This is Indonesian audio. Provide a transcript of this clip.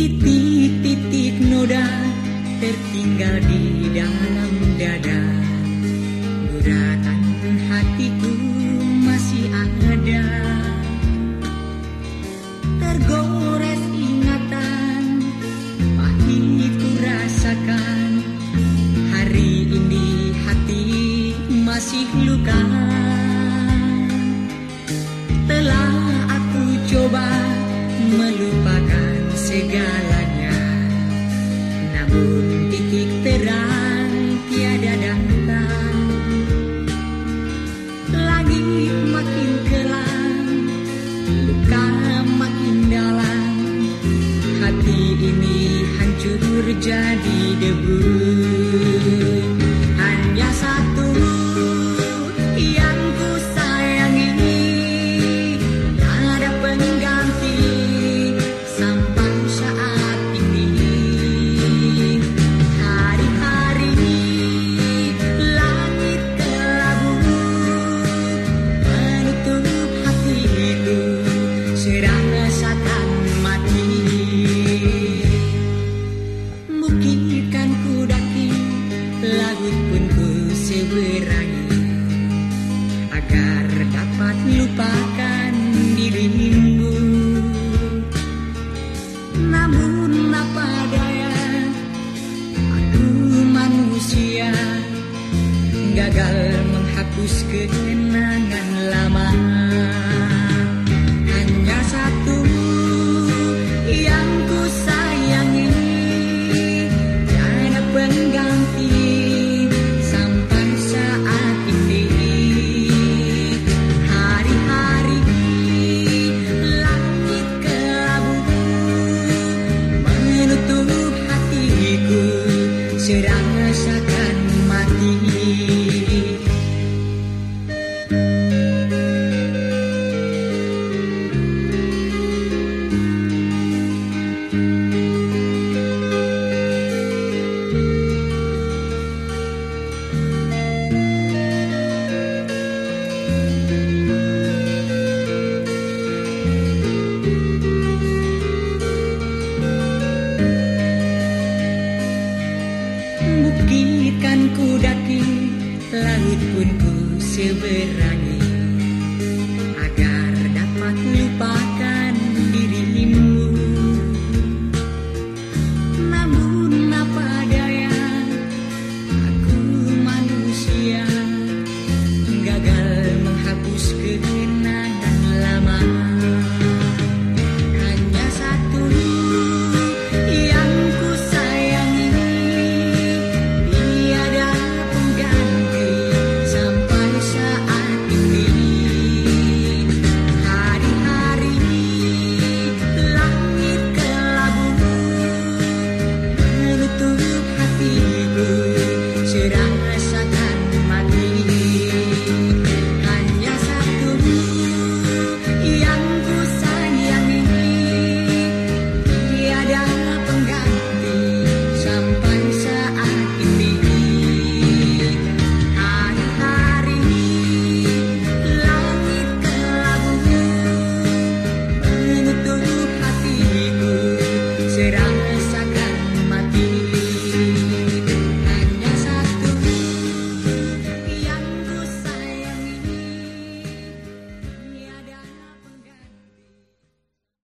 titit bumi ini hancur jadi debu. ikan ku daki laut pun ku seberangi. Agar dapat lupakan dirimu namun apa daya aku manusia gagal menghapus kenangan Langit kan ku daki, langit pun ku seberangi.